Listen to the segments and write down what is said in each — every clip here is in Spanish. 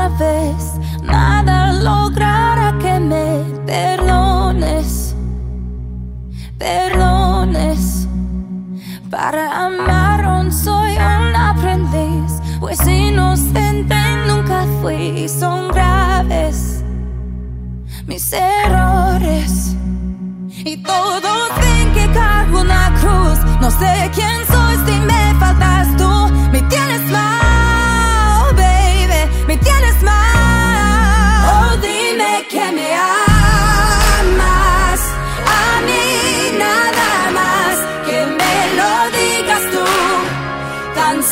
otra vez, nada logrará que me perdones, perdones. Para amar aún soy un aprendiz, pues inocente nunca fui, son graves mis errores. Y todos ven que cargo una cruz.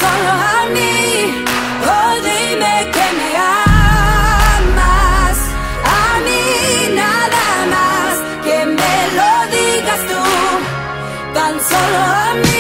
solo a mí. Oh, dime que me amas. A mí nada más. Que me lo digas tú. Tan solo a mí.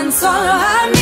canzone